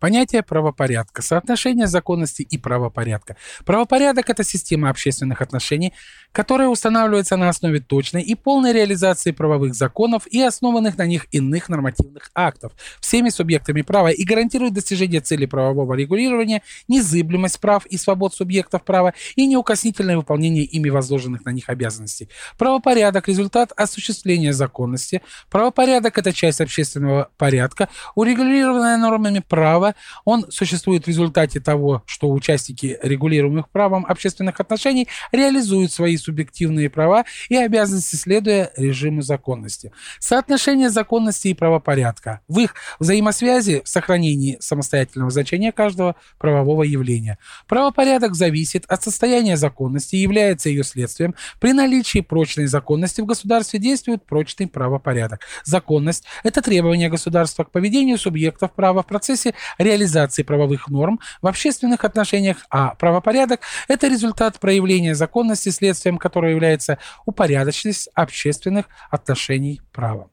Понятие правопорядка, соотношение законности и правопорядка. Правопорядок – это система общественных отношений, которая устанавливается на основе точной и полной реализации правовых законов и основанных на них иных нормативных актов всеми субъектами права и гарантирует достижение цели правового регулирования, незыблемость прав и свобод субъектов права и неукоснительное выполнение ими возложенных на них обязанностей. Правопорядок – результат осуществления законности. Правопорядок – это часть общественного порядка, урегулированная нормами права, он существует в результате того, что участники регулируемых правом общественных отношений реализуют свои субъективные права и обязанности, следуя режиму законности. Соотношение законности и правопорядка в их взаимосвязи в сохранении самостоятельного значения каждого правового явления. Правопорядок зависит от состояния законности и является ее следствием. При наличии прочной законности в государстве действует прочный правопорядок. Законность – это требование государства к поведению субъектов права в процессе реализации правовых норм в общественных отношениях, а правопорядок – это результат проявления законности, следствием которого является упорядоченность общественных отношений права.